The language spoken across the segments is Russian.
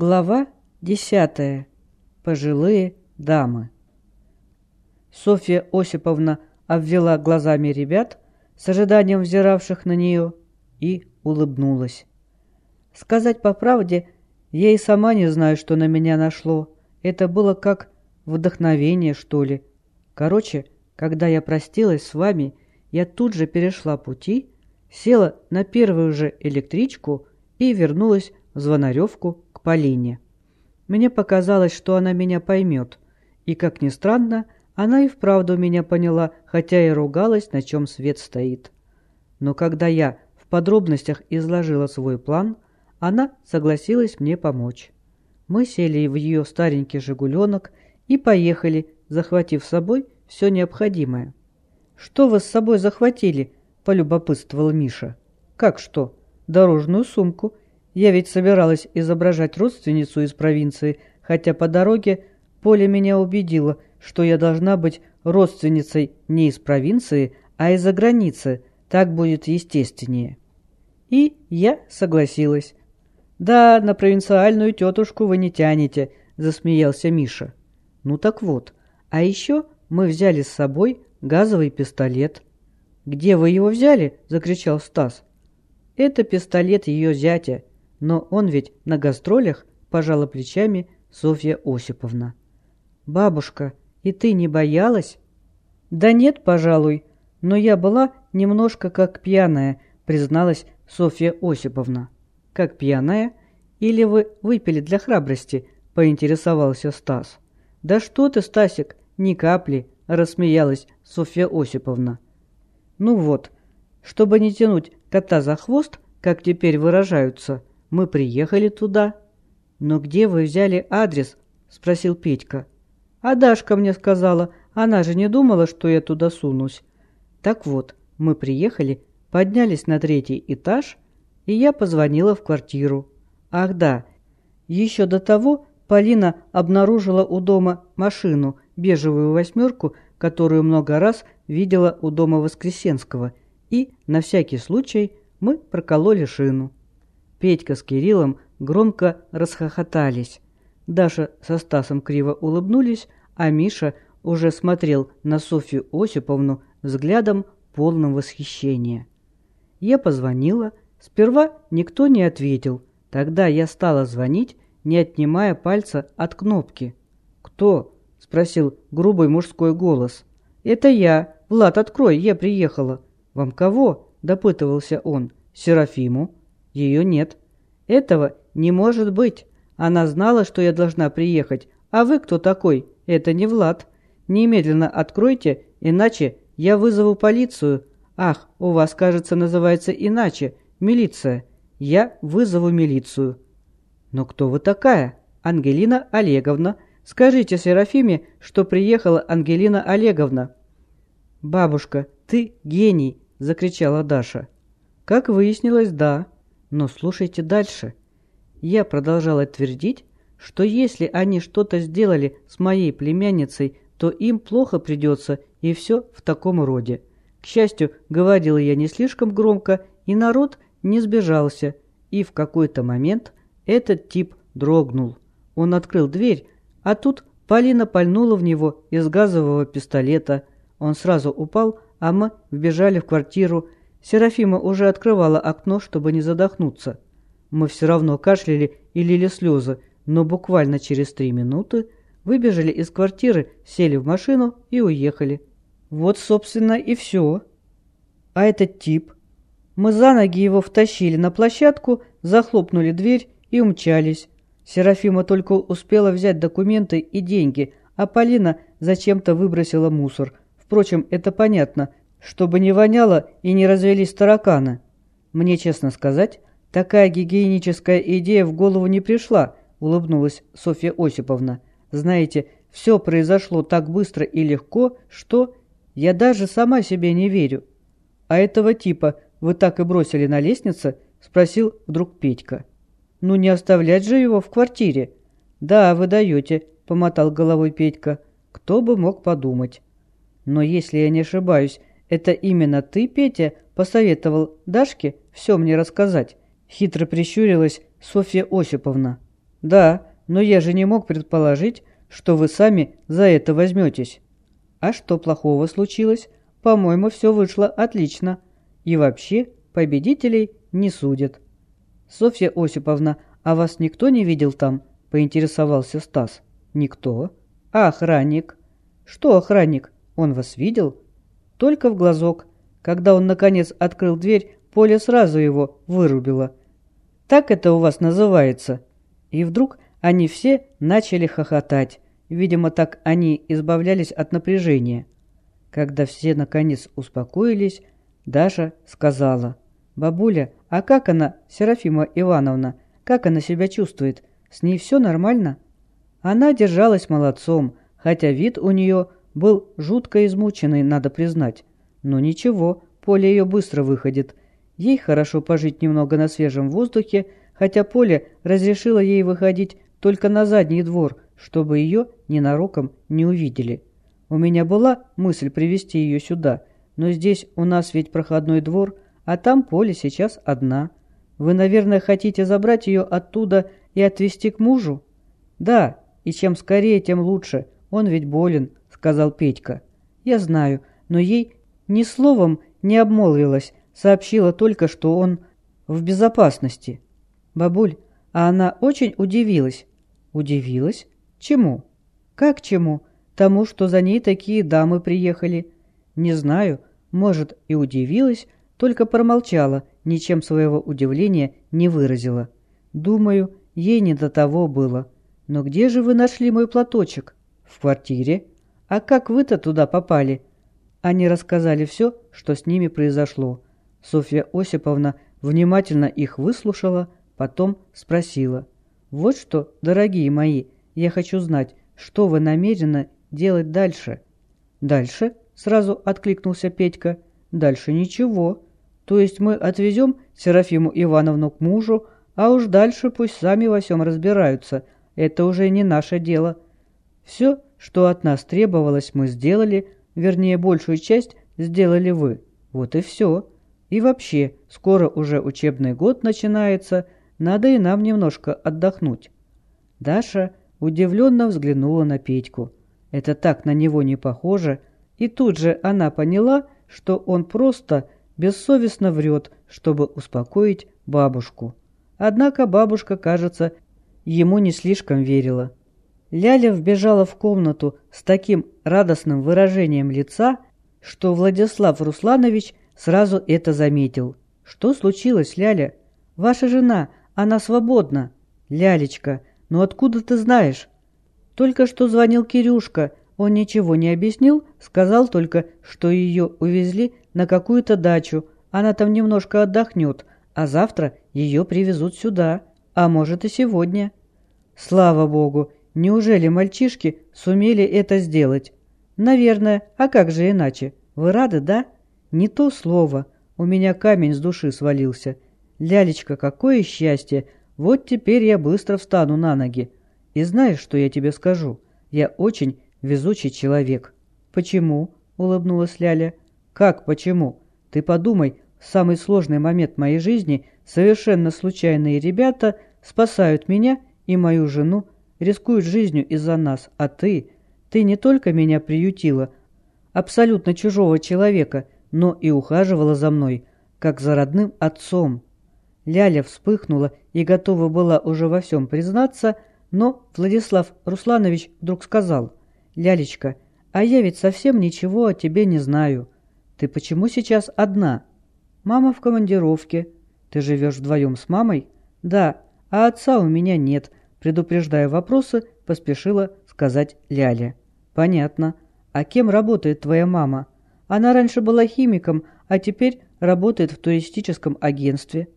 Глава десятая. Пожилые дамы. Софья Осиповна обвела глазами ребят, с ожиданием взиравших на нее, и улыбнулась. Сказать по правде, я и сама не знаю, что на меня нашло. Это было как вдохновение, что ли. Короче, когда я простилась с вами, я тут же перешла пути, села на первую же электричку и вернулась в Звонаревку Полине. Мне показалось, что она меня поймет, и, как ни странно, она и вправду меня поняла, хотя и ругалась, на чем свет стоит. Но когда я в подробностях изложила свой план, она согласилась мне помочь. Мы сели в ее старенький «Жигуленок» и поехали, захватив с собой все необходимое. «Что вы с собой захватили?» – полюбопытствовал Миша. «Как что?» «Дорожную сумку я ведь собиралась изображать родственницу из провинции, хотя по дороге Поля меня убедила, что я должна быть родственницей не из провинции, а из-за границы, так будет естественнее. И я согласилась. «Да, на провинциальную тетушку вы не тянете», — засмеялся Миша. «Ну так вот, а еще мы взяли с собой газовый пистолет». «Где вы его взяли?» — закричал Стас. «Это пистолет ее зятя. Но он ведь на гастролях, пожала плечами Софья Осиповна. Бабушка, и ты не боялась? Да нет, пожалуй, но я была немножко как пьяная, призналась Софья Осиповна. Как пьяная? Или вы выпили для храбрости? поинтересовался Стас. Да что ты, Стасик, ни капли, рассмеялась Софья Осиповна. Ну вот, чтобы не тянуть кота за хвост, как теперь выражаются, мы приехали туда. Но где вы взяли адрес? Спросил Петька. А Дашка мне сказала, она же не думала, что я туда сунусь. Так вот, мы приехали, поднялись на третий этаж, и я позвонила в квартиру. Ах да, еще до того Полина обнаружила у дома машину, бежевую восьмерку, которую много раз видела у дома Воскресенского, и, на всякий случай, мы прокололи шину. Петька с Кириллом громко расхохотались. Даша со Стасом криво улыбнулись, а Миша уже смотрел на Софью Осиповну взглядом полным восхищения. Я позвонила. Сперва никто не ответил. Тогда я стала звонить, не отнимая пальца от кнопки. «Кто?» — спросил грубый мужской голос. «Это я. Влад, открой, я приехала». «Вам кого?» — допытывался он. «Серафиму». Ее нет. Этого не может быть. Она знала, что я должна приехать. А вы кто такой? Это не Влад. Немедленно откройте, иначе я вызову полицию. Ах, у вас, кажется, называется иначе. Милиция. Я вызову милицию. Но кто вы такая? Ангелина Олеговна. Скажите Серафиме, что приехала Ангелина Олеговна. Бабушка, ты гений, закричала Даша. Как выяснилось, да. Но слушайте дальше. Я продолжала твердить, что если они что-то сделали с моей племянницей, то им плохо придется, и все в таком роде. К счастью, говорила я не слишком громко, и народ не сбежался, и в какой-то момент этот тип дрогнул. Он открыл дверь, а тут Полина пальнула в него из газового пистолета. Он сразу упал, а мы вбежали в квартиру, Серафима уже открывала окно, чтобы не задохнуться. Мы все равно кашляли и лили слезы, но буквально через три минуты выбежали из квартиры, сели в машину и уехали. Вот, собственно, и все. А этот тип? Мы за ноги его втащили на площадку, захлопнули дверь и умчались. Серафима только успела взять документы и деньги, а Полина зачем-то выбросила мусор. Впрочем, это понятно, чтобы не воняло и не развелись тараканы. Мне, честно сказать, такая гигиеническая идея в голову не пришла, улыбнулась Софья Осиповна. Знаете, все произошло так быстро и легко, что я даже сама себе не верю. А этого типа вы так и бросили на лестнице? Спросил вдруг Петька. Ну не оставлять же его в квартире. Да, вы даете, помотал головой Петька. Кто бы мог подумать. Но если я не ошибаюсь, «Это именно ты, Петя, посоветовал Дашке все мне рассказать?» Хитро прищурилась Софья Осиповна. Да, но я же не мог предположить, что вы сами за это возьметесь. А что плохого случилось? По-моему, все вышло отлично. И вообще, победителей не судят. Софья Осиповна, а вас никто не видел там? Поинтересовался Стас. Никто. А охранник? Что охранник? Он вас видел? Только в глазок. Когда он, наконец, открыл дверь, Поля сразу его вырубила. Так это у вас называется. И вдруг они все начали хохотать. Видимо, так они избавлялись от напряжения. Когда все наконец успокоились, Даша сказала, «Бабуля, а как она, Серафима Ивановна, как она себя чувствует? С ней все нормально?» Она держалась молодцом, хотя вид у нее был жутко измученный, надо признать. Но ничего, Поле ее быстро выходит. Ей хорошо пожить немного на свежем воздухе, хотя Поле разрешила ей выходить только на задний двор, чтобы ее ненароком не увидели. У меня была мысль привести ее сюда, но здесь у нас ведь проходной двор, а там Поле сейчас одна. Вы, наверное, хотите забрать ее оттуда и отвезти к мужу? Да, и чем скорее, тем лучше. Он ведь болен, сказал Петька. Я знаю, но ей ни словом не обмолвилась, сообщила только, что он в безопасности. Бабуль, а она очень удивилась. Удивилась? Чему? Как чему? Тому, что за ней такие дамы приехали. Не знаю, может, и удивилась, только промолчала, ничем своего удивления не выразила. Думаю, ей не до того было. Но где же вы нашли мой платочек? В квартире. А как вы-то туда попали? Они рассказали все, что с ними произошло. Софья Осиповна внимательно их выслушала, потом спросила. «Вот что, дорогие мои, я хочу знать, что вы намерены делать дальше?» «Дальше?» — сразу откликнулся Петька. «Дальше ничего. То есть мы отвезем Серафиму Ивановну к мужу, а уж дальше пусть сами во всем разбираются. Это уже не наше дело. Все, что от нас требовалось, мы сделали, вернее, большую часть сделали вы. Вот и все. И вообще, скоро уже учебный год начинается, надо и нам немножко отдохнуть. Даша удивленно взглянула на Петьку. Это так на него не похоже, и тут же она поняла, что он просто бессовестно врет, чтобы успокоить бабушку. Однако бабушка, кажется, ему не слишком верила. Ляля вбежала в комнату с таким радостным выражением лица, что Владислав Русланович сразу это заметил. «Что случилось, Ляля? Ваша жена, она свободна». «Лялечка, ну откуда ты знаешь?» «Только что звонил Кирюшка. Он ничего не объяснил, сказал только, что ее увезли на какую-то дачу. Она там немножко отдохнет, а завтра ее привезут сюда, а может и сегодня». «Слава богу! Неужели мальчишки сумели это сделать? Наверное, а как же иначе? Вы рады, да? Не то слово. У меня камень с души свалился. Лялечка, какое счастье! Вот теперь я быстро встану на ноги. И знаешь, что я тебе скажу? Я очень везучий человек. Почему? Улыбнулась Ляля. Как почему? Ты подумай, самый сложный момент моей жизни совершенно случайные ребята спасают меня и мою жену рискуют жизнью из-за нас, а ты... Ты не только меня приютила, абсолютно чужого человека, но и ухаживала за мной, как за родным отцом. Ляля вспыхнула и готова была уже во всем признаться, но Владислав Русланович вдруг сказал, «Лялечка, а я ведь совсем ничего о тебе не знаю. Ты почему сейчас одна? Мама в командировке. Ты живешь вдвоем с мамой? Да, а отца у меня нет, Предупреждая вопросы, поспешила сказать Ляля. «Понятно. А кем работает твоя мама? Она раньше была химиком, а теперь работает в туристическом агентстве».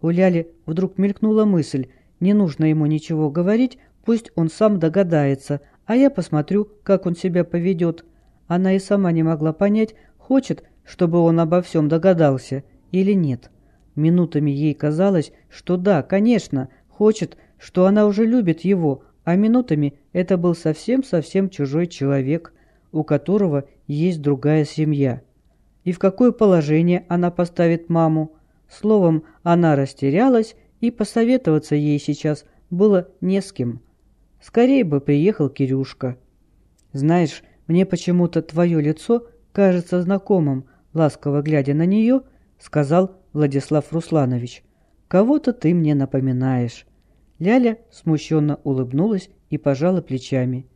У Ляли вдруг мелькнула мысль. Не нужно ему ничего говорить, пусть он сам догадается, а я посмотрю, как он себя поведет. Она и сама не могла понять, хочет, чтобы он обо всем догадался или нет. Минутами ей казалось, что да, конечно, хочет, что она уже любит его, а минутами это был совсем-совсем чужой человек, у которого есть другая семья. И в какое положение она поставит маму? Словом, она растерялась, и посоветоваться ей сейчас было не с кем. Скорее бы приехал Кирюшка. Знаешь, мне почему-то твое лицо кажется знакомым, ласково глядя на нее, сказал Владислав Русланович. Кого-то ты мне напоминаешь. Ляля смущенно улыбнулась и пожала плечами.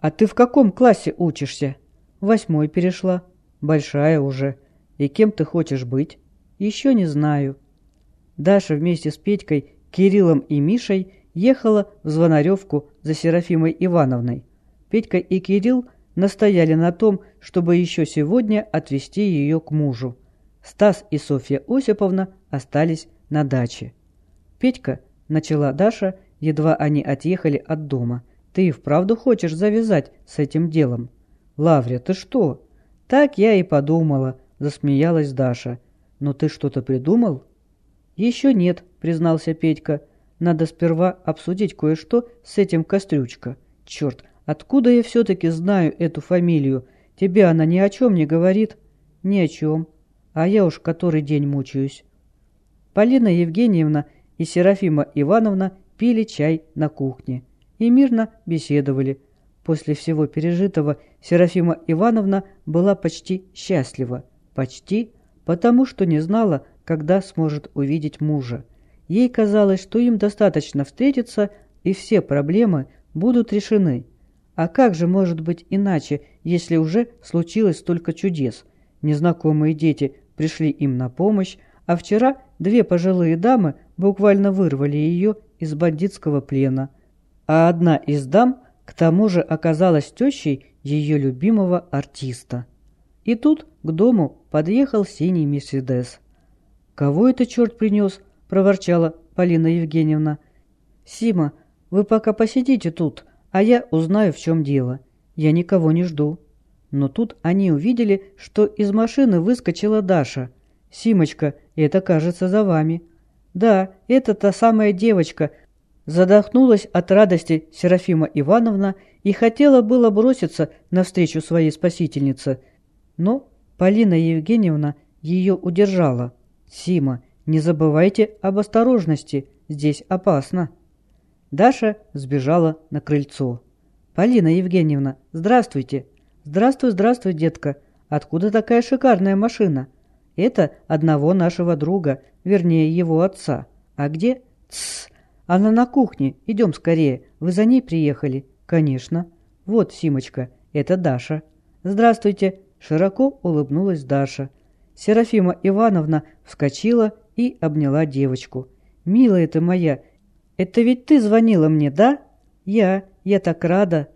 «А ты в каком классе учишься?» «Восьмой перешла. Большая уже. И кем ты хочешь быть?» «Еще не знаю». Даша вместе с Петькой, Кириллом и Мишей ехала в Звонаревку за Серафимой Ивановной. Петька и Кирилл настояли на том, чтобы еще сегодня отвезти ее к мужу. Стас и Софья Осиповна остались на даче. Петька начала Даша, едва они отъехали от дома. «Ты и вправду хочешь завязать с этим делом?» «Лаврия, ты что?» «Так я и подумала», — засмеялась Даша. «Но ты что-то придумал?» «Еще нет», — признался Петька. «Надо сперва обсудить кое-что с этим Кострючка. Черт, откуда я все-таки знаю эту фамилию? Тебе она ни о чем не говорит?» «Ни о чем. А я уж который день мучаюсь». Полина Евгеньевна и Серафима Ивановна пили чай на кухне и мирно беседовали. После всего пережитого Серафима Ивановна была почти счастлива. Почти, потому что не знала, когда сможет увидеть мужа. Ей казалось, что им достаточно встретиться, и все проблемы будут решены. А как же может быть иначе, если уже случилось столько чудес? Незнакомые дети пришли им на помощь, а вчера две пожилые дамы буквально вырвали ее из бандитского плена. А одна из дам к тому же оказалась тещей ее любимого артиста. И тут к дому подъехал синий Мерседес. «Кого это черт принес?» – проворчала Полина Евгеньевна. «Сима, вы пока посидите тут, а я узнаю, в чем дело. Я никого не жду». Но тут они увидели, что из машины выскочила Даша. «Симочка, это, кажется, за вами». «Да, это та самая девочка», Задохнулась от радости Серафима Ивановна и хотела было броситься навстречу своей спасительнице, но Полина Евгеньевна ее удержала. «Сима, не забывайте об осторожности, здесь опасно». Даша сбежала на крыльцо. «Полина Евгеньевна, здравствуйте!» «Здравствуй, здравствуй, детка! Откуда такая шикарная машина?» «Это одного нашего друга, вернее, его отца. А где?» «Тссс! Она на кухне. Идем скорее. Вы за ней приехали?» «Конечно. Вот, Симочка, это Даша». «Здравствуйте!» Широко улыбнулась Даша. Серафима Ивановна вскочила и обняла девочку. «Милая ты моя, это ведь ты звонила мне, да?» «Я. Я так рада.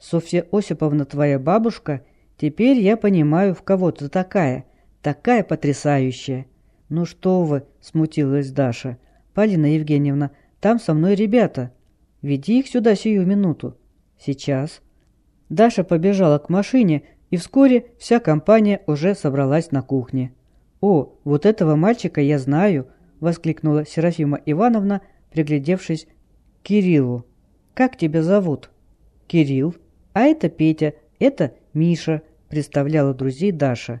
Софья Осиповна твоя бабушка? Теперь я понимаю, в кого ты такая. Такая потрясающая. Ну что вы, смутилась Даша. Полина Евгеньевна, там со мной ребята. Веди их сюда сию минуту. Сейчас. Даша побежала к машине, и вскоре вся компания уже собралась на кухне. «О, вот этого мальчика я знаю!» — воскликнула Серафима Ивановна, приглядевшись к Кириллу. «Как тебя зовут?» «Кирилл», «А это Петя, это Миша», — представляла друзей Даша.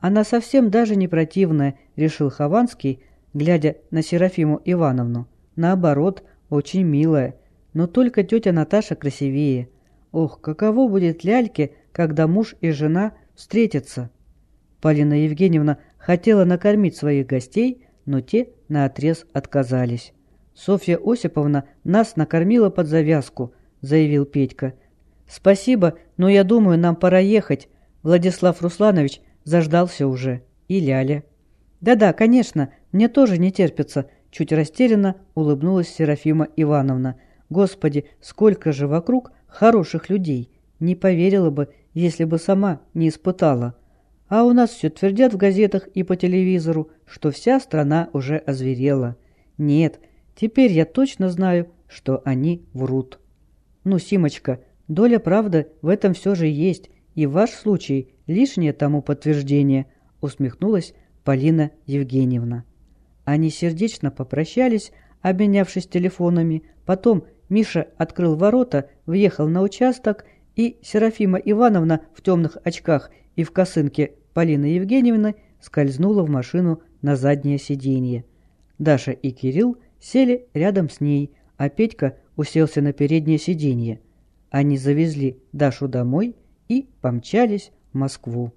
«Она совсем даже не противная», — решил Хованский, глядя на Серафиму Ивановну. «Наоборот, очень милая. Но только тетя Наташа красивее. Ох, каково будет ляльке, когда муж и жена встретятся?» Полина Евгеньевна хотела накормить своих гостей, но те наотрез отказались. «Софья Осиповна нас накормила под завязку», — заявил Петька. «Спасибо, но я думаю, нам пора ехать. Владислав Русланович заждался уже. И Ляля». «Да-да, конечно, мне тоже не терпится», — чуть растерянно улыбнулась Серафима Ивановна. «Господи, сколько же вокруг хороших людей! Не поверила бы, если бы сама не испытала. А у нас все твердят в газетах и по телевизору, что вся страна уже озверела. Нет, теперь я точно знаю, что они врут. Ну, Симочка, Доля правды в этом все же есть, и ваш случай – лишнее тому подтверждение», – усмехнулась Полина Евгеньевна. Они сердечно попрощались, обменявшись телефонами. Потом Миша открыл ворота, въехал на участок, и Серафима Ивановна в темных очках и в косынке Полины Евгеньевны скользнула в машину на заднее сиденье. Даша и Кирилл сели рядом с ней, а Петька уселся на переднее сиденье. Они завезли Дашу домой и помчались в Москву.